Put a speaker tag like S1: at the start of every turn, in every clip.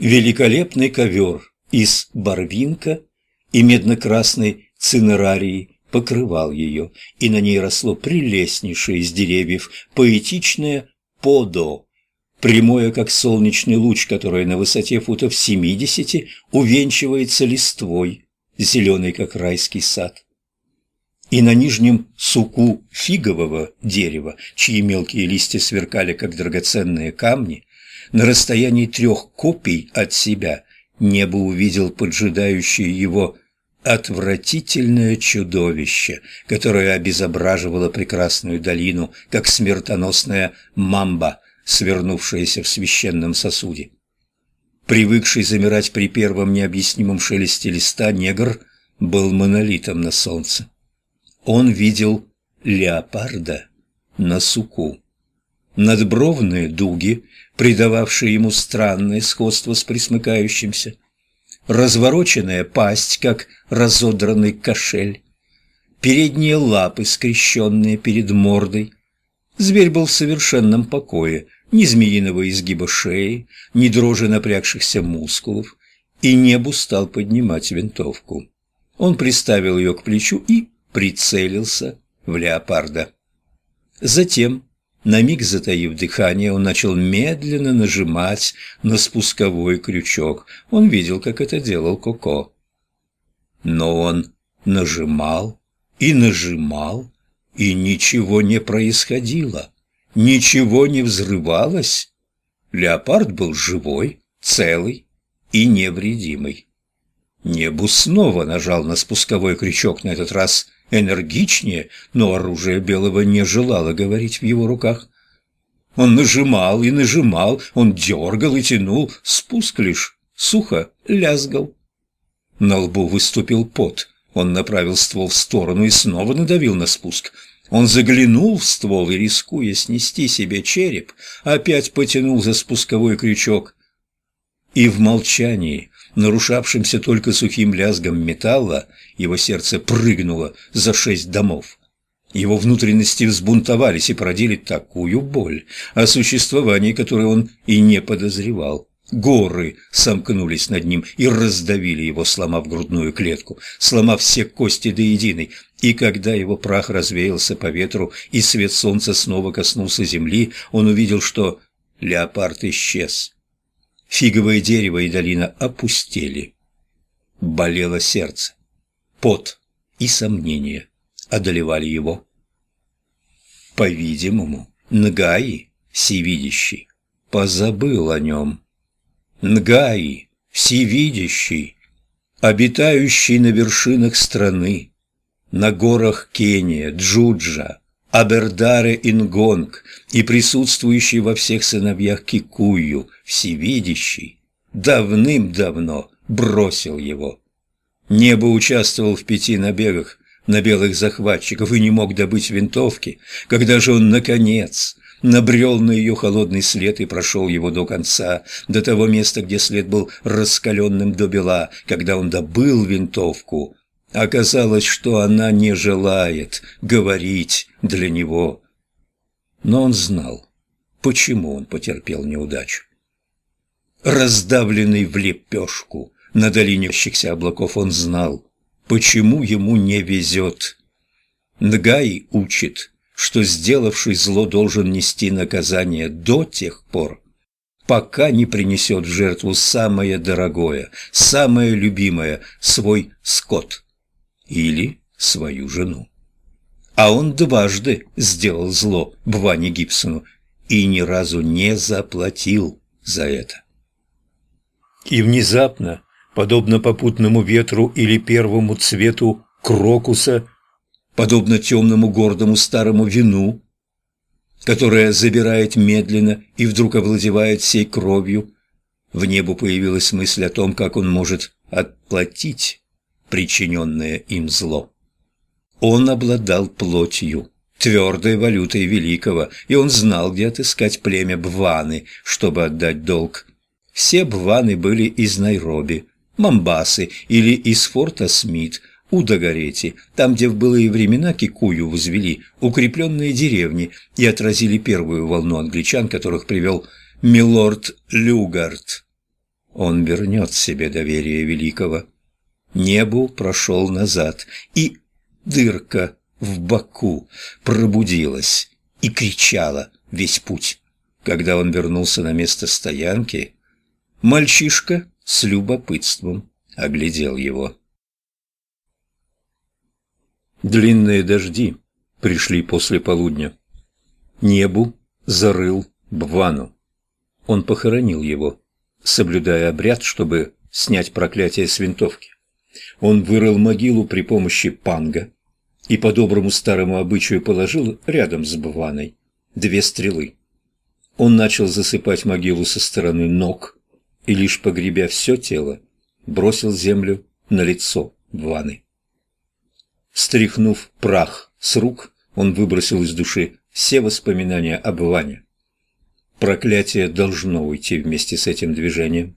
S1: Великолепный ковер из барвинка и медно-красной цинерарии покрывал ее, и на ней росло прелестнейшее из деревьев поэтичное подо, прямое, как солнечный луч, которое на высоте футов семидесяти увенчивается листвой, зеленый, как райский сад. И на нижнем суку фигового дерева, чьи мелкие листья сверкали, как драгоценные камни, на расстоянии трех копий от себя небо увидел поджидающее его отвратительное чудовище, которое обезображивало прекрасную долину, как смертоносная мамба, свернувшаяся в священном сосуде. Привыкший замирать при первом необъяснимом шелесте листа, негр был монолитом на солнце. Он видел леопарда на суку. Надбровные дуги, придававшие ему странное сходство с присмыкающимся, развороченная пасть, как разодранный кошель, передние лапы, скрещенные перед мордой. Зверь был в совершенном покое, ни змеиного изгиба шеи, ни дрожи напрягшихся мускулов, и небу стал поднимать винтовку. Он приставил ее к плечу и прицелился в леопарда. Затем на миг затаив дыхание, он начал медленно нажимать на спусковой крючок. Он видел, как это делал Коко. Но он нажимал и нажимал, и ничего не происходило, ничего не взрывалось. Леопард был живой, целый и невредимый. Небу снова нажал на спусковой крючок, на этот раз энергичнее, но оружие Белого не желало говорить в его руках. Он нажимал и нажимал, он дергал и тянул, спуск лишь сухо лязгал. На лбу выступил пот, он направил ствол в сторону и снова надавил на спуск. Он заглянул в ствол и, рискуя снести себе череп, опять потянул за спусковой крючок. И в молчании нарушавшимся только сухим лязгом металла, его сердце прыгнуло за шесть домов. Его внутренности взбунтовались и породили такую боль, о существовании которой он и не подозревал. Горы сомкнулись над ним и раздавили его, сломав грудную клетку, сломав все кости до единой. И когда его прах развеялся по ветру и свет солнца снова коснулся земли, он увидел, что леопард исчез. Фиговое дерево и долина опустели. Болело сердце. Пот и сомнения одолевали его. По-видимому, Нгаи, всевидящий, позабыл о нем. Нгаи, всевидящий, обитающий на вершинах страны, на горах Кения, Джуджа, Абердаре Ингонг и присутствующий во всех сыновьях Кикую, всевидящий, давным-давно бросил его. Небо участвовал в пяти набегах на белых захватчиков и не мог добыть винтовки, когда же он, наконец, набрел на ее холодный след и прошел его до конца, до того места, где след был раскаленным до бела, когда он добыл винтовку, Оказалось, что она не желает говорить для него. Но он знал, почему он потерпел неудачу. Раздавленный в лепешку на долине облаков он знал, почему ему не везет. Нгай учит, что сделавший зло должен нести наказание до тех пор, пока не принесет в жертву самое дорогое, самое любимое, свой скот или свою жену. А он дважды сделал зло Бване Гибсону и ни разу не заплатил за это. И внезапно, подобно попутному ветру или первому цвету крокуса, подобно темному гордому старому вину, которое забирает медленно и вдруг овладевает всей кровью, в небо появилась мысль о том, как он может отплатить причиненное им зло. Он обладал плотью, твердой валютой великого, и он знал, где отыскать племя Бваны, чтобы отдать долг. Все Бваны были из Найроби, Мамбасы или из форта Смит, у Дагарети, там, где в былые времена Кикую возвели укрепленные деревни и отразили первую волну англичан, которых привел милорд Люгард. он вернет себе доверие великого. Небу прошел назад, и дырка в боку пробудилась и кричала весь путь. Когда он вернулся на место стоянки, мальчишка с любопытством оглядел его. Длинные дожди пришли после полудня. Небу зарыл Бвану. Он похоронил его, соблюдая обряд, чтобы снять проклятие с винтовки. Он вырыл могилу при помощи панга и по доброму старому обычаю положил рядом с Бваной две стрелы. Он начал засыпать могилу со стороны ног и, лишь погребя все тело, бросил землю на лицо Бваны. Стряхнув прах с рук, он выбросил из души все воспоминания об Ване. Проклятие должно уйти вместе с этим движением.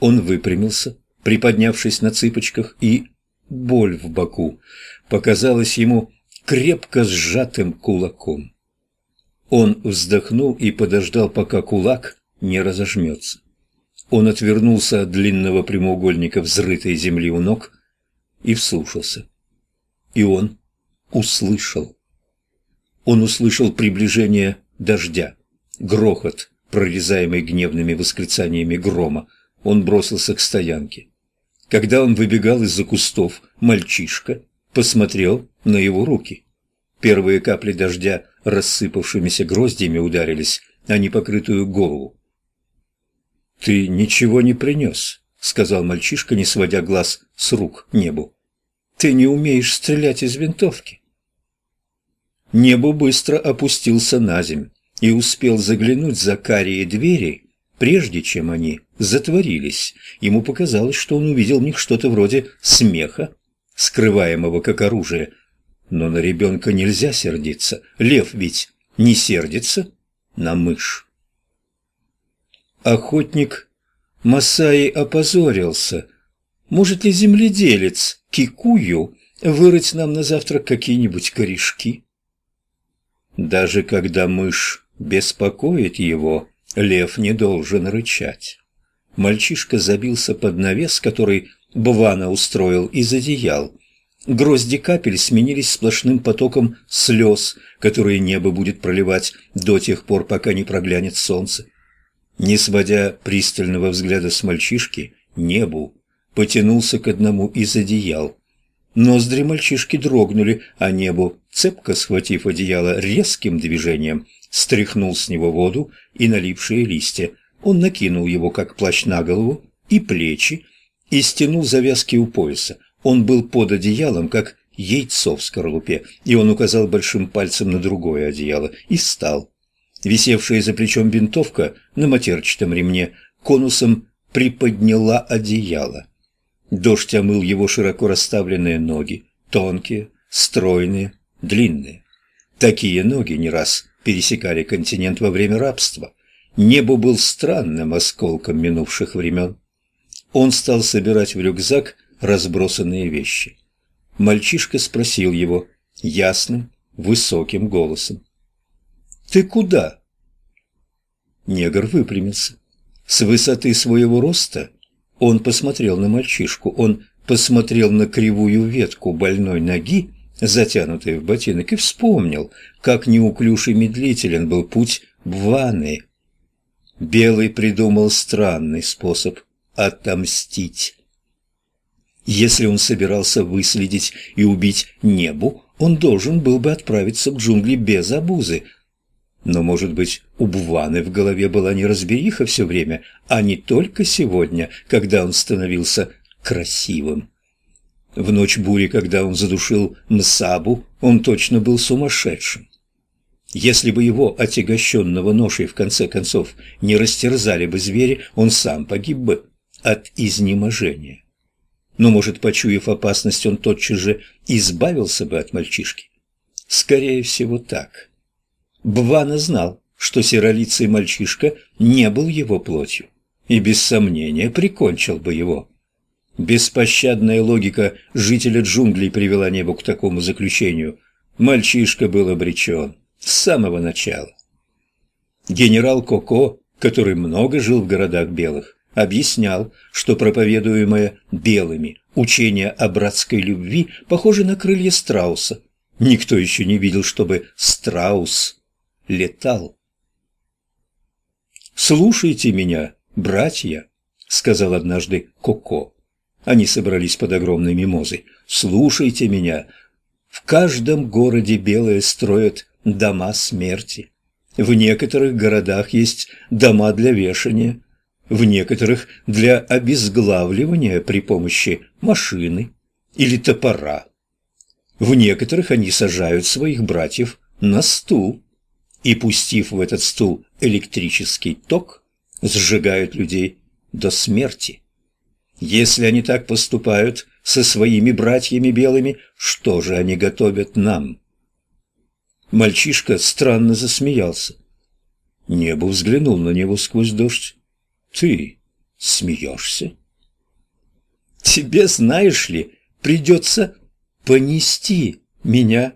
S1: Он выпрямился, приподнявшись на цыпочках, и боль в боку показалась ему крепко сжатым кулаком. Он вздохнул и подождал, пока кулак не разожмется. Он отвернулся от длинного прямоугольника взрытой земли у ног и вслушался. И он услышал. Он услышал приближение дождя, грохот, прорезаемый гневными восклицаниями грома. Он бросился к стоянке. Когда он выбегал из-за кустов, мальчишка посмотрел на его руки. Первые капли дождя рассыпавшимися гроздьями ударились на непокрытую голову. «Ты ничего не принес», — сказал мальчишка, не сводя глаз с рук небу. «Ты не умеешь стрелять из винтовки». Небо быстро опустился на земь и успел заглянуть за карие двери, прежде чем они затворились. Ему показалось, что он увидел в них что-то вроде смеха, скрываемого как оружие. Но на ребенка нельзя сердиться. Лев ведь не сердится на мышь. Охотник Масаи опозорился. Может ли земледелец Кикую вырыть нам на завтрак какие-нибудь корешки? Даже когда мышь беспокоит его, лев не должен рычать. Мальчишка забился под навес, который Бвана устроил из одеял. Грозди капель сменились сплошным потоком слез, которые небо будет проливать до тех пор, пока не проглянет солнце. Не сводя пристального взгляда с мальчишки, небу потянулся к одному из одеял. Ноздри мальчишки дрогнули, а небу, цепко схватив одеяло резким движением, стряхнул с него воду и налипшие листья. Он накинул его, как плащ на голову, и плечи, и стянул завязки у пояса. Он был под одеялом, как яйцо в скорлупе, и он указал большим пальцем на другое одеяло и встал. Висевшая за плечом винтовка на матерчатом ремне конусом приподняла одеяло. Дождь омыл его широко расставленные ноги, тонкие, стройные, длинные. Такие ноги не раз пересекали континент во время рабства. Небо был странным осколком минувших времен. Он стал собирать в рюкзак разбросанные вещи. Мальчишка спросил его ясным, высоким голосом. «Ты куда?» Негр выпрямился. С высоты своего роста он посмотрел на мальчишку, он посмотрел на кривую ветку больной ноги, затянутой в ботинок, и вспомнил, как неуклюж и медлителен был путь в ванны. Белый придумал странный способ отомстить. Если он собирался выследить и убить небу, он должен был бы отправиться к джунгли без обузы, но, может быть, у Буваны в голове была неразбериха все время, а не только сегодня, когда он становился красивым. В ночь бури, когда он задушил Мсабу, он точно был сумасшедшим. Если бы его, отягощенного ношей, в конце концов, не растерзали бы звери, он сам погиб бы от изнеможения. Но, может, почуяв опасность, он тотчас же избавился бы от мальчишки? Скорее всего, так. Бвана знал, что серолицый мальчишка не был его плотью, и без сомнения прикончил бы его. Беспощадная логика жителя джунглей привела небо к такому заключению. Мальчишка был обречен с самого начала. Генерал Коко, который много жил в городах белых, объяснял, что проповедуемое белыми учение о братской любви похоже на крылья страуса. Никто еще не видел, чтобы страус летал. «Слушайте меня, братья», — сказал однажды Коко. Они собрались под огромной мимозой. «Слушайте меня. В каждом городе белые строят дома смерти. В некоторых городах есть дома для вешания, в некоторых – для обезглавливания при помощи машины или топора. В некоторых они сажают своих братьев на стул и, пустив в этот стул электрический ток, сжигают людей до смерти. Если они так поступают со своими братьями белыми, что же они готовят нам? Мальчишка странно засмеялся. Небо взглянул на него сквозь дождь. «Ты смеешься?» «Тебе, знаешь ли, придется понести меня».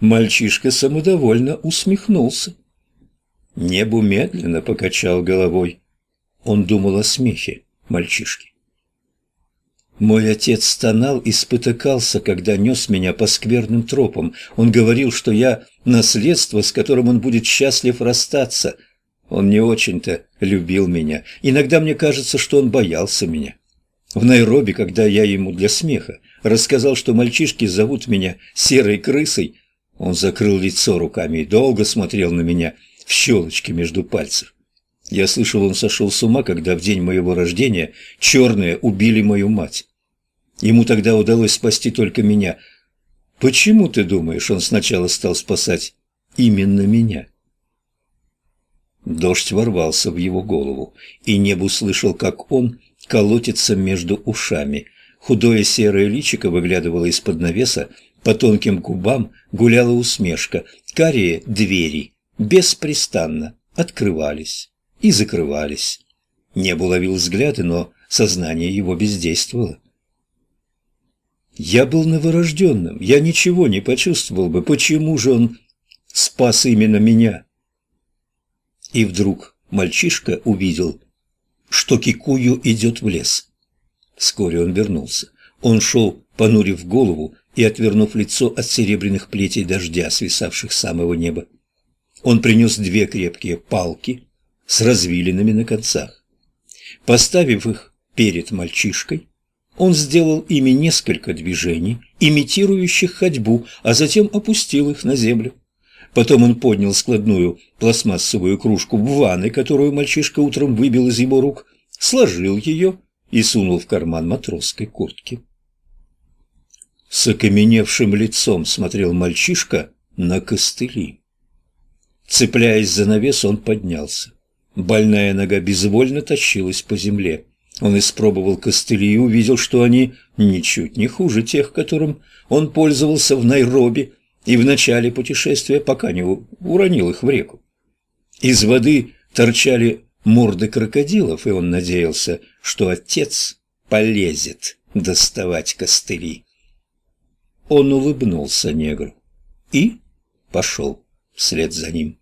S1: Мальчишка самодовольно усмехнулся. Небу медленно покачал головой. Он думал о смехе мальчишки. Мой отец стонал и спотыкался, когда нес меня по скверным тропам. Он говорил, что я наследство, с которым он будет счастлив расстаться. Он не очень-то любил меня. Иногда мне кажется, что он боялся меня. В Найроби, когда я ему для смеха рассказал, что мальчишки зовут меня серой крысой, он закрыл лицо руками и долго смотрел на меня в щелочке между пальцев. Я слышал, он сошел с ума, когда в день моего рождения черные убили мою мать. Ему тогда удалось спасти только меня. Почему, ты думаешь, он сначала стал спасать именно меня? Дождь ворвался в его голову, и небо услышал, как он колотится между ушами. Худое серое личико выглядывало из-под навеса, по тонким губам гуляла усмешка. Карие двери беспрестанно открывались и закрывались. Небо ловил взгляды, но сознание его бездействовало. Я был новорожденным, я ничего не почувствовал бы, почему же он спас именно меня? И вдруг мальчишка увидел, что Кикую идет в лес. Вскоре он вернулся. Он шел, понурив голову и отвернув лицо от серебряных плетей дождя, свисавших с самого неба. Он принес две крепкие палки с развилинами на концах. Поставив их перед мальчишкой, он сделал ими несколько движений, имитирующих ходьбу, а затем опустил их на землю. Потом он поднял складную пластмассовую кружку в ванной, которую мальчишка утром выбил из его рук, сложил ее и сунул в карман матросской куртки. С окаменевшим лицом смотрел мальчишка на костыли. Цепляясь за навес, он поднялся. Больная нога безвольно тащилась по земле. Он испробовал костыли и увидел, что они ничуть не хуже тех, которым он пользовался в Найроби и в начале путешествия, пока не уронил их в реку. Из воды торчали морды крокодилов, и он надеялся, что отец полезет доставать костыли. Он улыбнулся негру и пошел вслед за ним.